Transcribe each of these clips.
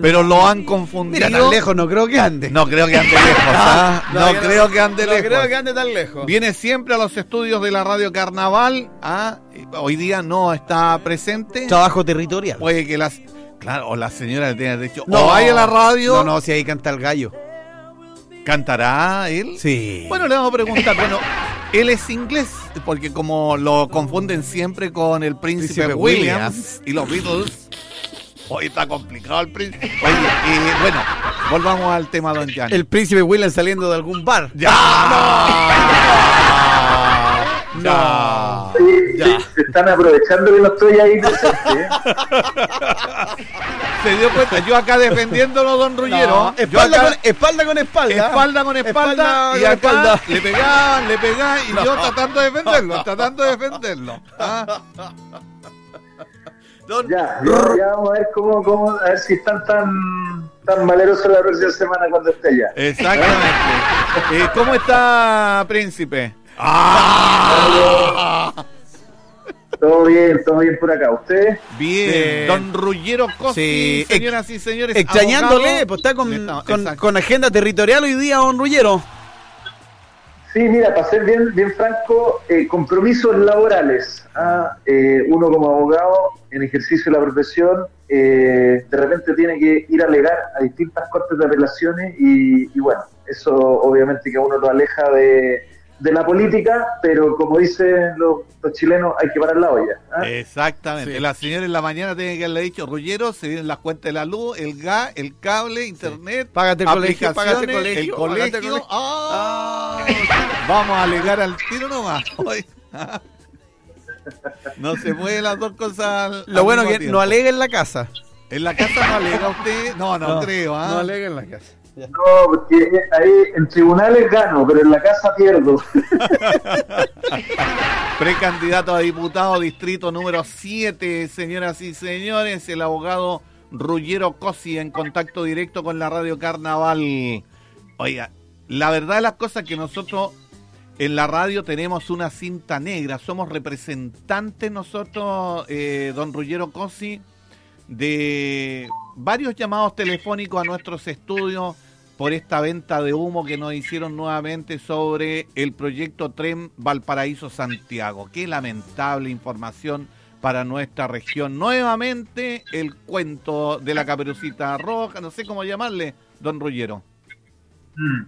pero lo han confundido. Mira, tan lejos no creo que ande. No creo que ande lejos, ¿ah? No, yo creo que ande no lejos. creo que ande tan lejos. Viene siempre a los estudios de la Radio Carnaval. ¿ah? Hoy día no está presente. Trabajo territorial. Puede que las. Claro, o la señora le tenga dicho. No. o vaya a la radio. No, no, si ahí canta el gallo. ¿Cantará él? Sí. Bueno, le vamos a preguntar. bueno, él es inglés, porque como lo confunden siempre con el príncipe, Príncipe Williams, Williams. y los Beatles. Hoy está complicado el príncipe. Oye, y bueno, volvamos al tema, don Jan. El príncipe William saliendo de algún bar. ¡Ya! ¡No! Sí, Ya. sí, se están aprovechando que no estoy ahí presente. ¿eh? Se dio cuenta, yo acá defendiéndolo, don Rullero. No, espalda, acá- con, espalda con espalda. espalda con espalda, y con acá espalda. le pegaban, le pegaban y yo tratando de defenderlo, tratando de defenderlo. ¿ah? Don- Ya, ya, ya vamos a ver cómo, cómo, a ver si están tan, tan valerosos la próxima semana cuando esté allá. Exactamente. Eh, ¿Cómo está, príncipe? ¡Ah! Todo bien, todo bien por acá. ¿Ustedes? Bien, don Rullero Cosi, Sí, señoras y señores. Extrañándole, abogado. pues está con, Está- con, con agenda territorial hoy día, don Rullero. Sí, mira, para ser bien, bien franco, eh, compromisos laborales. ¿ah? Eh, uno como abogado en ejercicio de la profesión, eh, de repente tiene que ir a alegar a distintas cortes de apelaciones y, y bueno, eso obviamente que uno lo aleja de, de la política, pero como dicen los, los chilenos, hay que parar la olla. ¿ah? Exactamente. Sí. La señora en la mañana tiene que haberle dicho, Rullero, se vienen las cuentas de la luz, el gas, el cable, internet, Págate el colegio, págate el colegio, el págate el colegio. colegio. ¡Ah! Vamos a alegar al tiro nomás. Hoy. No se puede las dos cosas al, Lo al bueno que tiempo. no alega en la casa. En la casa no alega usted. No, no, creo. No alega en la casa. No, porque ahí en tribunales gano, pero en la casa pierdo. Precandidato a diputado distrito número 7, señoras y señores, el abogado Rullero Cosi en contacto directo con la radio Carnaval. Oiga, la verdad de las cosas que nosotros en la radio tenemos una cinta negra, somos representantes nosotros, eh, don Rullero Cosi, de varios llamados telefónicos a nuestros estudios por esta venta de humo que nos hicieron nuevamente sobre el proyecto Tren Valparaíso Santiago. Qué lamentable información para nuestra región. Nuevamente el cuento de la caperucita roja, no sé cómo llamarle, don Rullero. Mm.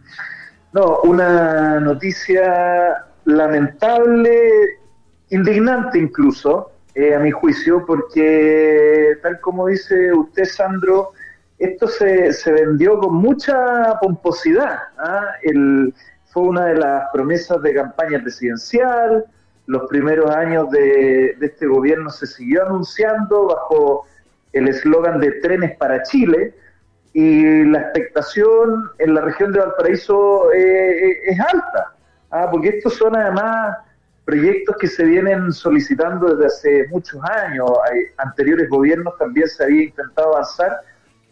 No, una noticia lamentable, indignante incluso, eh, a mi juicio, porque tal como dice usted, Sandro, esto se, se vendió con mucha pomposidad. ¿ah? El, fue una de las promesas de campaña presidencial, los primeros años de, de este gobierno se siguió anunciando bajo el eslogan de trenes para Chile, y la expectación en la región de Valparaíso eh, eh, es alta, ¿ah? porque estos son además proyectos que se vienen solicitando desde hace muchos años, anteriores gobiernos también se había intentado avanzar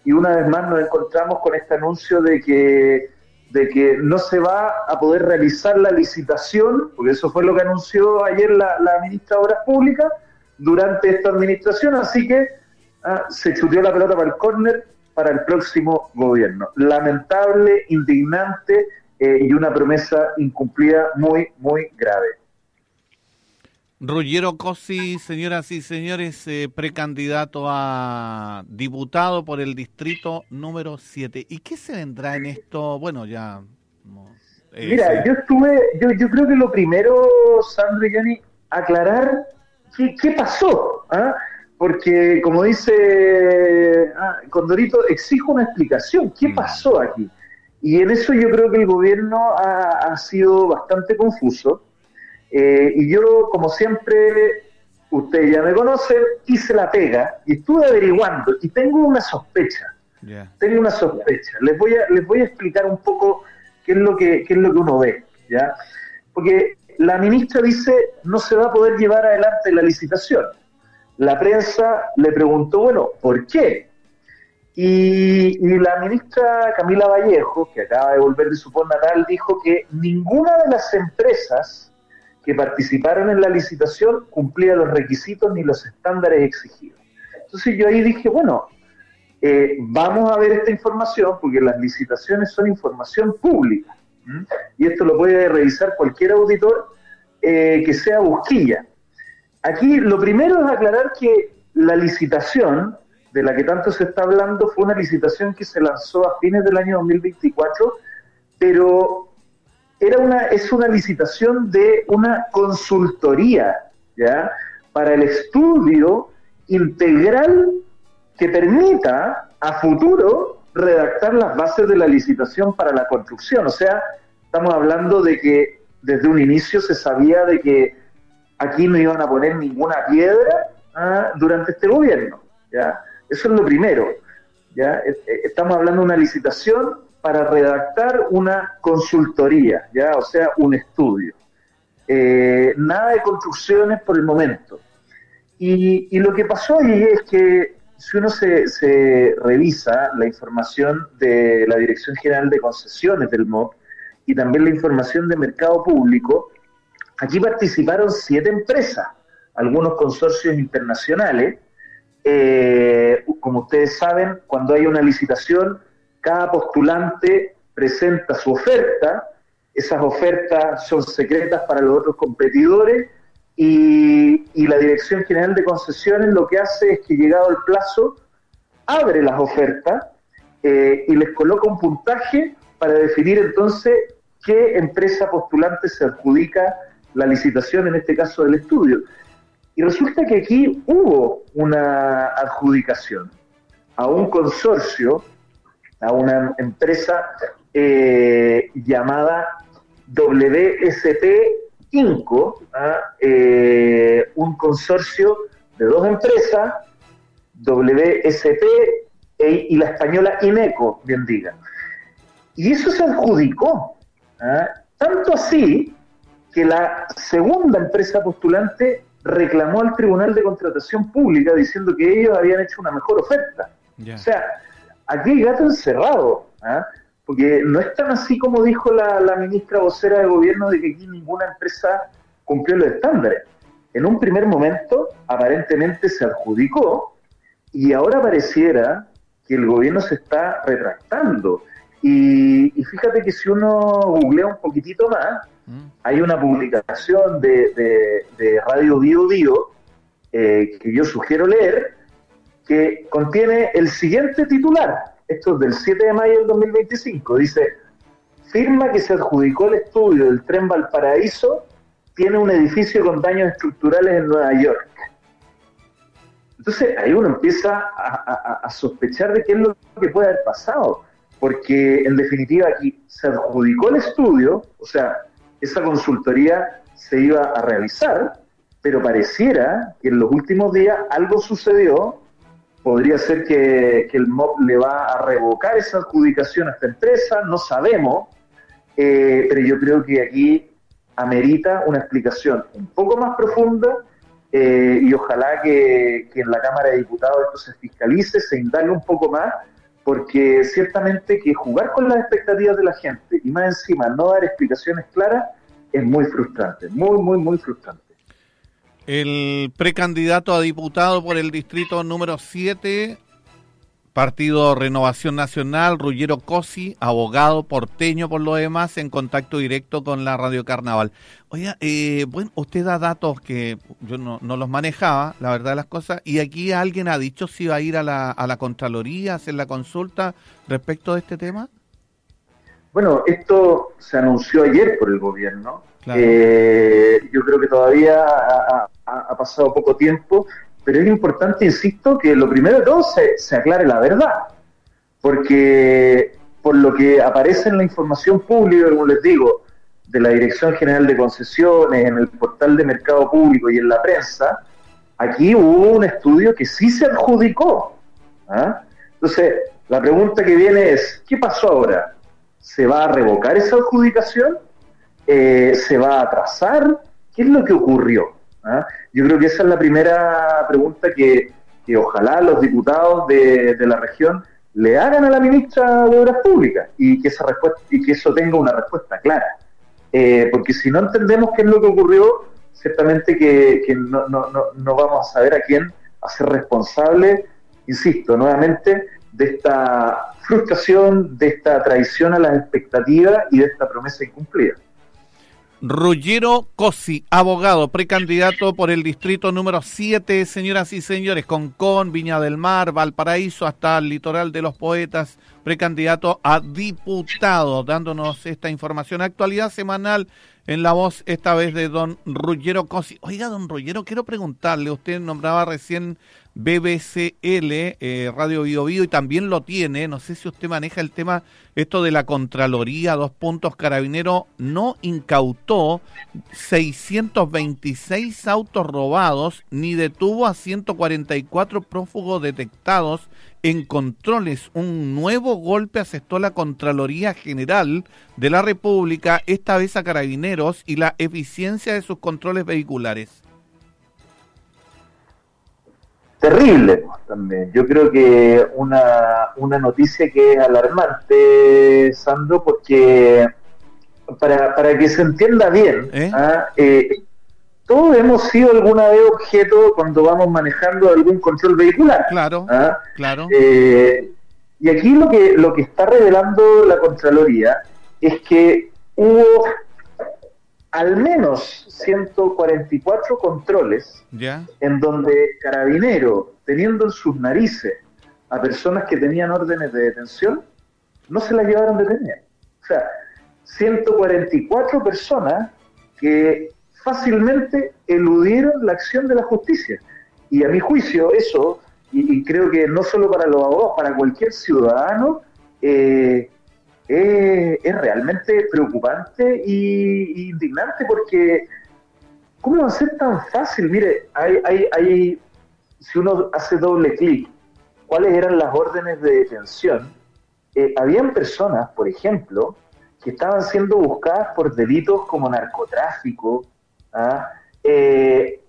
y una vez más nos encontramos con este anuncio de que de que no se va a poder realizar la licitación, porque eso fue lo que anunció ayer la, la ministra de Obras Públicas durante esta administración, así que ah, se chuteó la pelota para el córner para el próximo gobierno. Lamentable, indignante eh, y una promesa incumplida muy, muy grave. Ruggero Cosi, señoras y señores, eh, precandidato a diputado por el distrito número 7. ¿Y qué se vendrá en esto? Bueno, ya... eh, Mira, yo estuve, yo, yo creo que lo primero, Sandro y aclarar qué, qué pasó, ¿ah? porque como dice ah, Condorito, exijo una explicación, ¿qué Mm. pasó aquí? Y en eso yo creo que el gobierno ha, ha sido bastante confuso, eh, y yo, como siempre, ustedes ya me conocen, hice la pega y estuve averiguando, y tengo una sospecha tengo una sospecha. Les voy a, les voy a explicar un poco qué es lo que, qué es lo que uno ve, ¿ya? Porque la ministra dice no se va a poder llevar adelante la licitación. La prensa le preguntó, bueno, ¿por qué? Y, y la ministra Camila Vallejo, que acaba de volver de su natal, dijo que ninguna de las empresas que participaron en la licitación cumplía los requisitos ni los estándares exigidos. Entonces yo ahí dije, bueno, eh, vamos a ver esta información porque las licitaciones son información pública. Y esto lo puede revisar cualquier auditor eh, que sea busquilla. Aquí lo primero es aclarar que la licitación de la que tanto se está hablando fue una licitación que se lanzó a fines del año 2024, pero era una, es una licitación de una consultoría, ¿ya? Para el estudio integral que permita a futuro redactar las bases de la licitación para la construcción. O sea, estamos hablando de que desde un inicio se sabía de que aquí no iban a poner ninguna piedra ¿ah? durante este gobierno. ¿ya? Eso es lo primero. ¿ya? Estamos hablando de una licitación para redactar una consultoría, ¿ya? o sea, un estudio. Eh, nada de construcciones por el momento. Y, y, lo que pasó ahí es que si uno se, se, revisa la información de la Dirección General de Concesiones del MOP y también la información de mercado público, aquí participaron siete empresas, algunos consorcios internacionales. Eh, como ustedes saben, cuando hay una licitación, cada postulante presenta su oferta, esas ofertas son secretas para los otros competidores y, la Dirección General de Concesiones lo que hace es que llegado el plazo, abre las ofertas eh, y les coloca un puntaje para definir entonces qué empresa postulante se adjudica la licitación, en este caso del estudio. Y resulta que aquí hubo una adjudicación a un consorcio, a una empresa eh, llamada WSP Inco, ¿ah? eh, un consorcio de dos empresas, WSP e, y la española INECO, bien diga. Y eso se adjudicó. ¿ah? Tanto así que la segunda empresa postulante reclamó al Tribunal de Contratación Pública diciendo que ellos habían hecho una mejor oferta. O sea, aquí hay gato encerrado. ¿ah? porque no es tan así como dijo la, ministra vocera de gobierno de que aquí ninguna empresa cumplió los estándares. En un primer momento, aparentemente se adjudicó y ahora pareciera que el gobierno se está retractando. Y, fíjate que si uno googlea un poquitito más, mm. hay una publicación de, Radio Bio Bio eh, que yo sugiero leer, que contiene el siguiente titular esto es del 7 de mayo del 2025, dice, firma que se adjudicó el estudio del tren Valparaíso, tiene un edificio con daños estructurales en Nueva York. Entonces ahí uno empieza a, sospechar de qué es lo que puede haber pasado, porque en definitiva aquí se adjudicó el estudio, o sea, esa consultoría se iba a realizar, pero pareciera que en los últimos días algo sucedió podría ser que, el MOP le va a revocar esa adjudicación a esta empresa, no sabemos, eh, pero yo creo que aquí amerita una explicación un poco más profunda eh, y ojalá que, en la Cámara de Diputados esto se fiscalice, se indague un poco más, porque ciertamente que jugar con las expectativas de la gente y más encima no dar explicaciones claras es muy frustrante, muy, muy, muy frustrante. El precandidato a diputado por el distrito número 7, Partido Renovación Nacional, Rullero Cosi, abogado porteño por lo demás, en contacto directo con la Radio Carnaval. Oiga, eh, bueno, usted da datos que yo no, los manejaba, la verdad de las cosas, y aquí alguien ha dicho si va a ir a la, a la Contraloría a hacer la consulta respecto de este tema. Bueno, esto se anunció ayer por el gobierno. Eh, yo creo que todavía ha, pasado poco tiempo, pero es importante, insisto, que lo primero de todo se, se aclare la verdad, porque por lo que aparece en la información pública, como les digo, de la Dirección General de Concesiones, en el portal de Mercado Público y en la prensa, aquí hubo un estudio que sí se adjudicó. ¿ah? Entonces, la pregunta que viene es, ¿qué pasó ahora? ¿Se va a revocar esa adjudicación? Eh, ¿Se va a atrasar? ¿Qué es lo que ocurrió? ¿Ah? Yo creo que esa es la primera pregunta que, ojalá los diputados de, la región le hagan a la ministra de Obras Públicas y que esa respuesta y que eso tenga una respuesta clara. Eh, porque si no entendemos qué es lo que ocurrió, ciertamente que, no, no, no, vamos a saber a quién hacer responsable, insisto, nuevamente, de esta frustración, de esta traición a las expectativas y de esta promesa incumplida. Ruggiero Cosi, abogado, precandidato por el distrito número 7, señoras y señores, Concón, Viña del Mar, Valparaíso, hasta el litoral de los poetas, precandidato a diputado, dándonos esta información. Actualidad semanal en la voz, esta vez de don Ruggiero Cosi. Oiga, don Ruggiero, quiero preguntarle, usted nombraba recién BBCL, eh, Radio Bio, Bio y también lo tiene, no sé si usted maneja el tema, esto de la Contraloría, dos puntos, Carabinero no incautó 626 autos robados, ni detuvo a 144 prófugos detectados en controles. Un nuevo golpe asestó la Contraloría General de la República, esta vez a Carabineros, y la eficiencia de sus controles vehiculares terrible también. Yo creo que una, una noticia que es alarmante, Sandro, porque para, para que se entienda bien, ¿Eh? ¿ah? Eh, todos hemos sido alguna vez objeto cuando vamos manejando algún control vehicular. Claro, ¿ah? claro. Eh, y aquí lo que, lo que está revelando la Contraloría es que hubo al menos 144 controles en donde Carabinero, teniendo en sus narices a personas que tenían órdenes de detención, no se las llevaron detenidas. O sea, 144 personas que fácilmente eludieron la acción de la justicia. Y a mi juicio eso, y, creo que no solo para los abogados, para cualquier ciudadano, eh, es, realmente preocupante y, indignante porque ¿cómo va a ser tan fácil? Mire, hay, hay, hay si uno hace doble clic, ¿cuáles eran las órdenes de detención? Eh, habían personas, por ejemplo, que estaban siendo buscadas por delitos como narcotráfico, ¿ah? eh,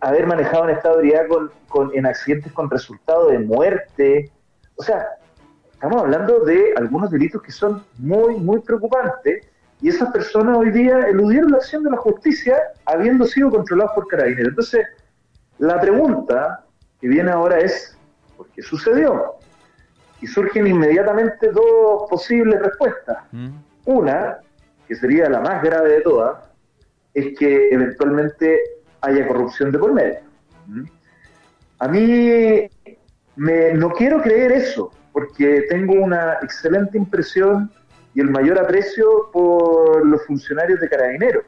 haber manejado en estado de ebriedad con, en accidentes con resultado de muerte. O sea, Estamos hablando de algunos delitos que son muy, muy preocupantes y esas personas hoy día eludieron la acción de la justicia habiendo sido controlados por carabineros. Entonces, la pregunta que viene ahora es, ¿por qué sucedió? Y surgen inmediatamente dos posibles respuestas. Mm. Una, que sería la más grave de todas, es que eventualmente haya corrupción de por medio. ¿Mm? A mí me, no quiero creer eso, porque tengo una excelente impresión y el mayor aprecio por los funcionarios de carabineros.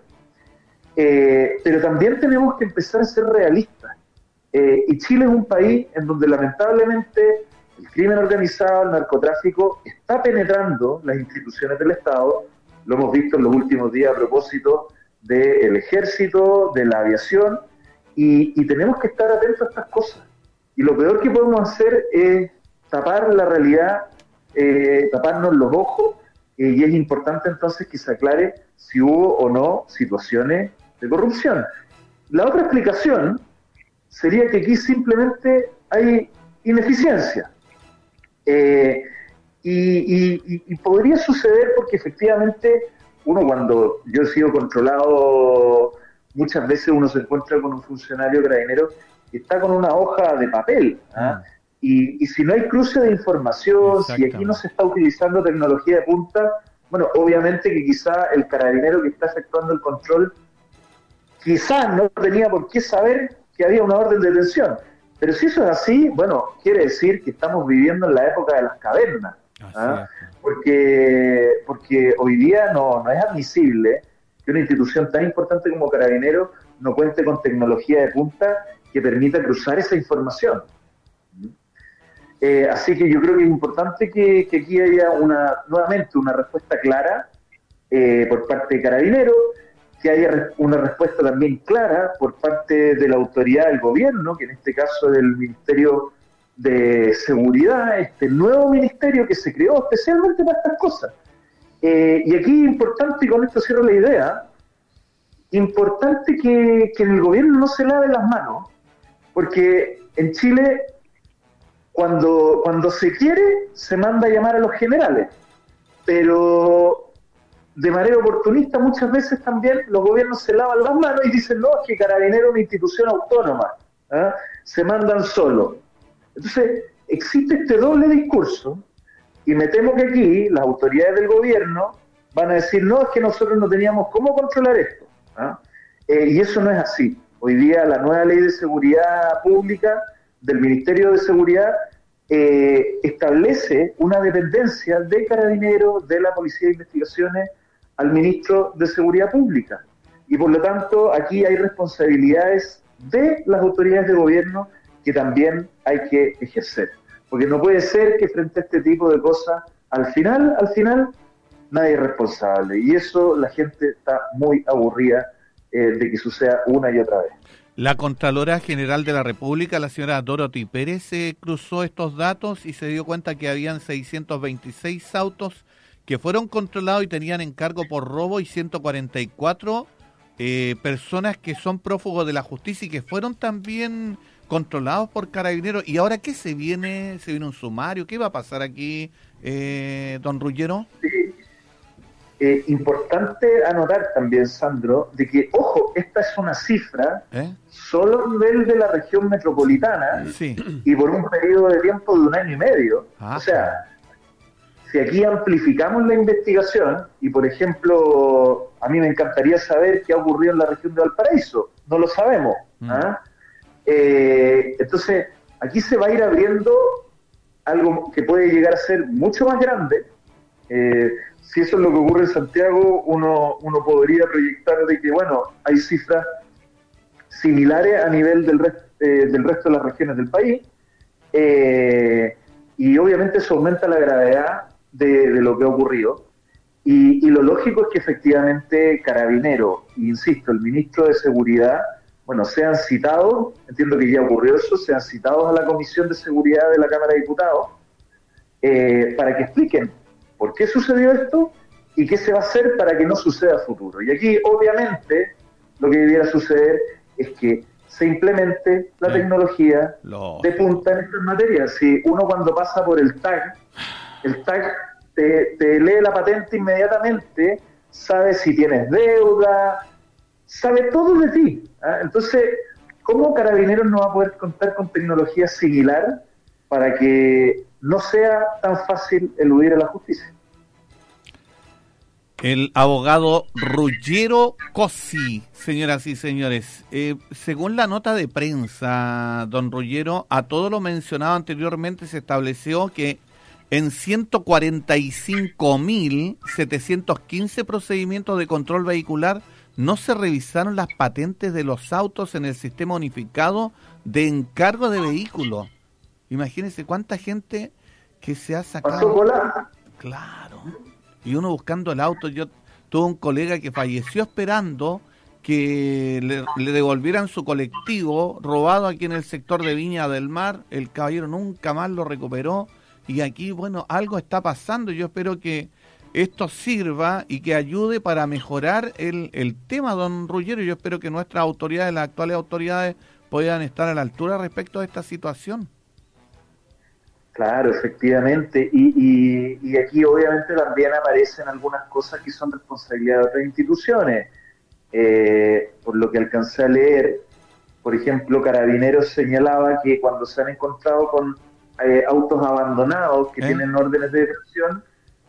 Eh, pero también tenemos que empezar a ser realistas. Eh, y Chile es un país en donde lamentablemente el crimen organizado, el narcotráfico, está penetrando las instituciones del Estado. Lo hemos visto en los últimos días a propósito del ejército, de la aviación, y tenemos que estar atentos a estas cosas. Y lo peor que podemos hacer es tapar la realidad, eh, taparnos los ojos, eh, y es importante entonces que se aclare si hubo o no situaciones de corrupción. La otra explicación sería que aquí simplemente hay ineficiencia. Eh, y, podría suceder porque efectivamente uno cuando yo he sido controlado, muchas veces uno se encuentra con un funcionario carabinero que está con una hoja de papel. ¿ah? Mm. Y, si no hay cruce de información, si aquí no se está utilizando tecnología de punta, bueno, obviamente que quizá el carabinero que está efectuando el control, quizá no tenía por qué saber que había una orden de detención. Pero si eso es así, bueno, quiere decir que estamos viviendo en la época de las cavernas. ¿ah? Porque, porque hoy día no, no es admisible que una institución tan importante como Carabinero no cuente con tecnología de punta que permita cruzar esa información. Eh, así que yo creo que es importante que, aquí haya una nuevamente una respuesta clara eh, por parte de Carabineros, que haya una respuesta también clara por parte de la autoridad del gobierno, que en este caso es el Ministerio de Seguridad, este nuevo ministerio que se creó especialmente para estas cosas. Eh, y aquí importante, y con esto cierro la idea, importante que, que el gobierno no se lave las manos, porque en Chile cuando, cuando se quiere, se manda a llamar a los generales, pero de manera oportunista muchas veces también los gobiernos se lavan las manos y dicen, no, es que Carabinero es una institución autónoma, ¿ah? se mandan solo. Entonces, existe este doble discurso y me temo que aquí las autoridades del gobierno van a decir, no, es que nosotros no teníamos cómo controlar esto. ¿ah? Eh, y eso no es así. Hoy día la nueva ley de seguridad pública del Ministerio de Seguridad eh, establece una dependencia de carabineros, de la Policía de Investigaciones, al ministro de Seguridad Pública. Y por lo tanto, aquí hay responsabilidades de las autoridades de gobierno que también hay que ejercer. Porque no puede ser que frente a este tipo de cosas, al final, al final, nadie es responsable. Y eso la gente está muy aburrida eh, de que suceda una y otra vez. La Contralora General de la República, la señora Dorothy Pérez, cruzó estos datos y se dio cuenta que habían 626 autos que fueron controlados y tenían encargo por robo y 144 eh, personas que son prófugos de la justicia y que fueron también controlados por carabineros. ¿Y ahora qué se viene? ¿Se viene un sumario? ¿Qué va a pasar aquí, eh, don Rullero? Sí. Eh, importante anotar también, Sandro, de que, ojo, esta es una cifra ¿Eh? solo a nivel de la región metropolitana y por un periodo de tiempo de un año y medio. Ah, o sea, si aquí amplificamos la investigación, y por ejemplo, a mí me encantaría saber qué ha ocurrido en la región de Valparaíso, no lo sabemos. Mm. ¿ah? Eh, entonces, aquí se va a ir abriendo algo que puede llegar a ser mucho más grande. Eh, si eso es lo que ocurre en Santiago, uno, uno podría proyectar de que, bueno, hay cifras similares a nivel del, eh, del resto de las regiones del país, eh, y obviamente eso aumenta la gravedad de, lo que ha ocurrido. Y, lo lógico es que efectivamente Carabinero, insisto, el ministro de Seguridad, bueno, sean citados, entiendo que ya ocurrió eso, sean citados a la Comisión de Seguridad de la Cámara de Diputados eh, para que expliquen por qué sucedió esto y qué se va a hacer para que no suceda a futuro. Y aquí, obviamente, lo que debiera suceder es que se implemente la tecnología de punta en estas materias. Si uno cuando pasa por el tag, el tag te, lee la patente inmediatamente, sabe si tienes deuda, sabe todo de ti. ¿ah? Entonces, ¿cómo Carabineros no va a poder contar con tecnología similar para que no sea tan fácil eludir a la justicia. El abogado Ruggiero Cosi, señoras y señores. Eh, según la nota de prensa, don Ruggiero, a todo lo mencionado anteriormente se estableció que en 145.715 procedimientos de control vehicular no se revisaron las patentes de los autos en el sistema unificado de encargo de vehículos. Imagínense cuánta gente que se ha sacado. Claro. Y uno buscando el auto. Yo tuve un colega que falleció esperando que le, devolvieran su colectivo robado aquí en el sector de Viña del Mar. El caballero nunca más lo recuperó. Y aquí, bueno, algo está pasando. Yo espero que esto sirva y que ayude para mejorar el, el tema, don Ruggero. Yo espero que nuestras autoridades, las actuales autoridades, puedan estar a la altura respecto de esta situación. Claro, efectivamente. Y, y, aquí obviamente también aparecen algunas cosas que son responsabilidad de otras instituciones. Eh, por lo que alcancé a leer, por ejemplo, Carabineros señalaba que cuando se han encontrado con eh, autos abandonados que ¿Eh? tienen órdenes de detención,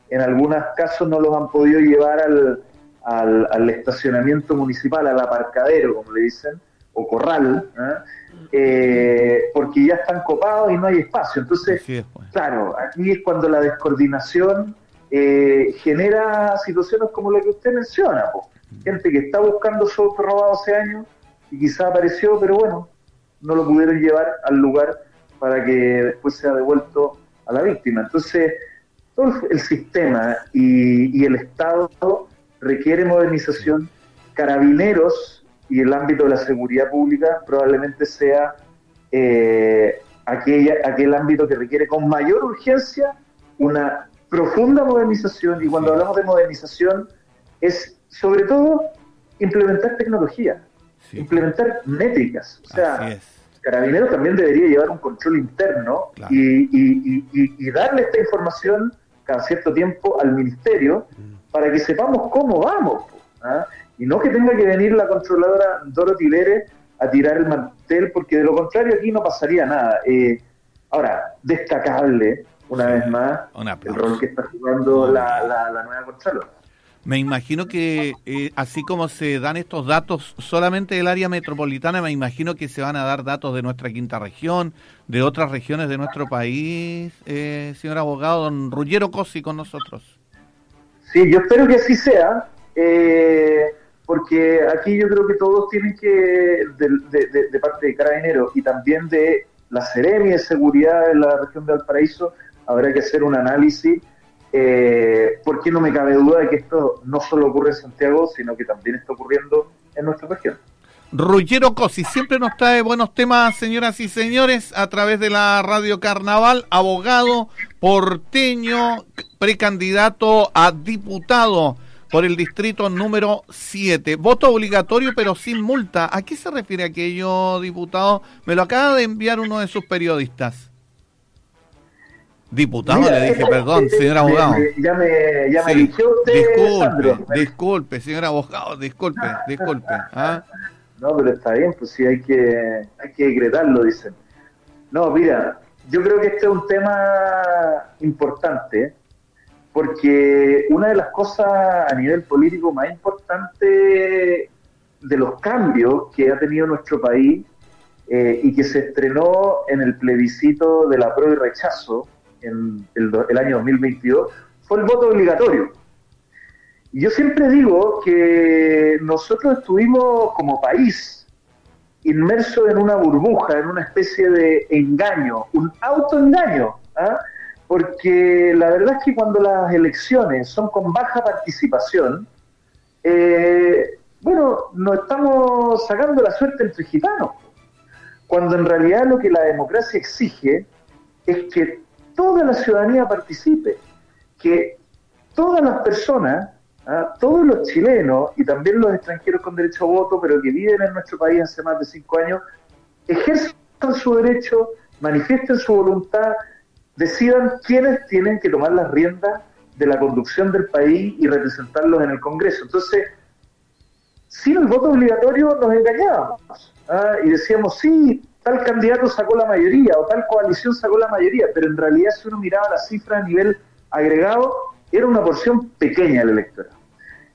en algunos casos no los han podido llevar al, al, al estacionamiento municipal, al aparcadero, como le dicen, o corral, eh, porque ya están copados y no hay espacio. Entonces, pues. claro, aquí es cuando la descoordinación eh, genera situaciones como la que usted menciona. Gente que está buscando su auto robado hace años y quizá apareció, pero bueno, no lo pudieron llevar al lugar para que después sea devuelto a la víctima. Entonces, todo el sistema y, y el Estado requiere modernización. Carabineros y el ámbito de la seguridad pública probablemente sea eh, aquella, aquel ámbito que requiere con mayor urgencia una profunda modernización y cuando hablamos de modernización es sobre todo implementar tecnología, implementar métricas. O sea, Carabineros también debería llevar un control interno y, y, darle esta información cada cierto tiempo al ministerio mm. para que sepamos cómo vamos. ¿ah? Y no que tenga que venir la controladora Dorothy Lere a tirar el mantel, porque de lo contrario aquí no pasaría nada. Eh, Ahora, destacable, una vez más, el rol que está jugando la, la, nueva Contralora. Me imagino que, eh, así como se dan estos datos solamente del área metropolitana, me imagino que se van a dar datos de nuestra quinta región, de otras regiones de nuestro país, eh, señor abogado, don Ruggero Cosi con nosotros. Sí, yo espero que así sea, eh, porque aquí yo creo que todos tienen que, de, de parte de Carabinero y también de la Seremi de Seguridad en la región de Valparaíso, habrá que hacer un análisis eh, porque no me cabe duda de que esto no solo ocurre en Santiago, sino que también está ocurriendo en nuestra región. Ruggero Cosi, siempre nos trae buenos temas, señoras y señores, a través de la Radio Carnaval, abogado porteño, precandidato a diputado por el distrito número 7. Voto obligatorio pero sin multa. ¿A qué se refiere aquello, diputado? Me lo acaba de enviar uno de sus periodistas. Diputado, le dije, perdón, señor abogado. ya me, ya me usted, Disculpe, disculpe, señor abogado, disculpe, disculpe. ¿ah? No, pero está bien, pues sí, hay que, hay que decretarlo, dicen. No, mira, yo creo que este es un tema importante, porque una de las cosas a nivel político más importantes de los cambios que ha tenido nuestro país eh, y que se estrenó en el plebiscito de la pro y rechazo, en el, año 2022 fue el voto obligatorio. Y yo siempre digo que nosotros estuvimos como país inmersos en una burbuja, en una especie de engaño, un autoengaño, ¿ah? Porque la verdad es que cuando las elecciones son con baja participación, eh, bueno, nos estamos sacando la suerte entre gitanos, cuando en realidad lo que la democracia exige es que toda la ciudadanía participe, que todas las personas, ¿ah? todos los chilenos y también los extranjeros con derecho a voto, pero que viven en nuestro país hace más de cinco años, ejerzan su derecho, manifiesten su voluntad, decidan quiénes tienen que tomar las riendas de la conducción del país y representarlos en el Congreso. Entonces, sin el voto obligatorio nos engañábamos ¿ah? y decíamos, sí, tal candidato sacó la mayoría o tal coalición sacó la mayoría, pero en realidad si uno miraba la cifra a nivel agregado, era una porción pequeña del electorado.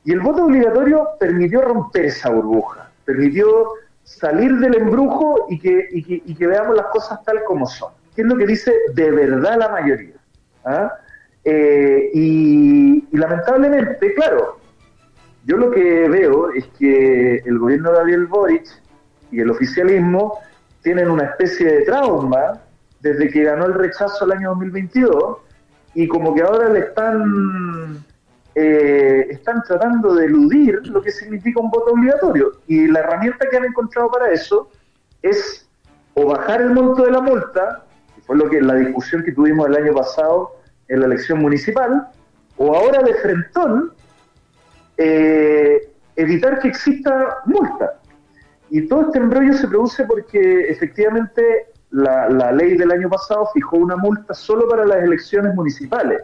Y el voto obligatorio permitió romper esa burbuja, permitió salir del embrujo y que, veamos las cosas tal como son. ¿Qué es lo que dice de verdad la mayoría? ¿Ah? Eh, y, lamentablemente, claro, yo lo que veo es que el gobierno de Gabriel Boric y el oficialismo tienen una especie de trauma desde que ganó el rechazo el año 2022 y como que ahora le están eh, están tratando de eludir lo que significa un voto obligatorio y la herramienta que han encontrado para eso es o bajar el monto de la multa, fue lo que la discusión que tuvimos el año pasado en la elección municipal, o ahora de frentón eh, evitar que exista multa. Y todo este embrollo se produce porque efectivamente la, ley del año pasado fijó una multa solo para las elecciones municipales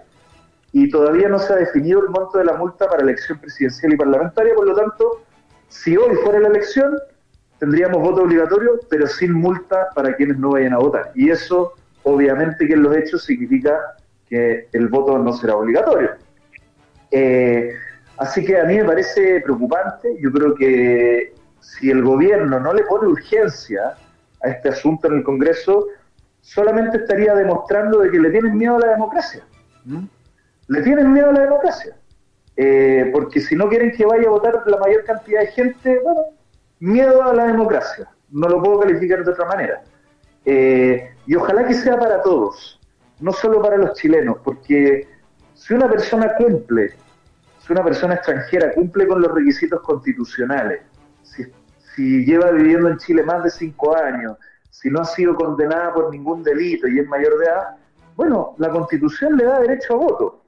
y todavía no se ha definido el monto de la multa para elección presidencial y parlamentaria, por lo tanto, si hoy fuera la elección, tendríamos voto obligatorio, pero sin multa para quienes no vayan a votar. Y eso, obviamente, que en los hechos significa que el voto no será obligatorio. Eh, así que a mí me parece preocupante, yo creo que si el gobierno no le pone urgencia a este asunto en el Congreso, solamente estaría demostrando de que le tienen miedo a la democracia. Le tienen miedo a la democracia. Eh, porque si no quieren que vaya a votar la mayor cantidad de gente, bueno, miedo a la democracia. No lo puedo calificar de otra manera. Eh, y ojalá que sea para todos, no solo para los chilenos, porque si una persona cumple, si una persona extranjera cumple con los requisitos constitucionales, si lleva viviendo en Chile más de cinco años, si no ha sido condenada por ningún delito y es mayor de edad, bueno, la constitución le da derecho a voto.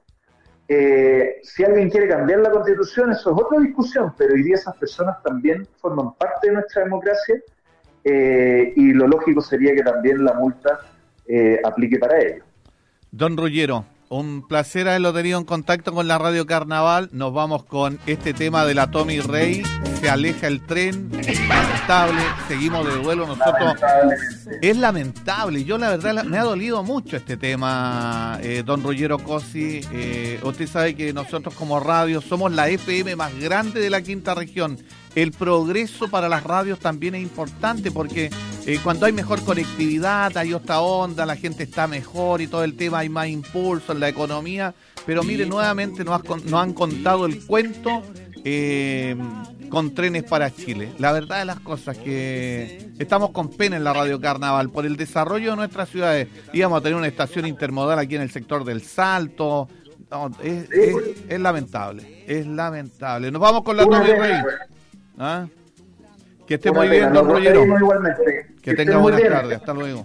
Eh, si alguien quiere cambiar la constitución, eso es otra discusión, pero hoy día esas personas también forman parte de nuestra democracia eh, y lo lógico sería que también la multa eh, aplique para ellos. Don Rullero, un placer haberlo tenido en contacto con la Radio Carnaval. Nos vamos con este tema de la Tommy Rey. Se aleja el tren, lamentable, seguimos de duelo nosotros. Es lamentable, yo la verdad me ha dolido mucho este tema, eh, don Ruggiero Cosi. Eh, usted sabe que nosotros como radio somos la FM más grande de la quinta región el progreso para las radios también es importante porque eh, cuando hay mejor conectividad, hay otra onda, la gente está mejor y todo el tema, hay más impulso en la economía. Pero mire, nuevamente nos, han contado el cuento eh, con trenes para Chile. La verdad de las cosas que estamos con pena en la Radio Carnaval por el desarrollo de nuestras ciudades. Íbamos a tener una estación intermodal aquí en el sector del Salto. es, lamentable, es lamentable. Nos vamos con la Tommy Rey. ¿Ah? Que esté muy bien, don Rollero. Que, tenga buenas tardes. Hasta luego.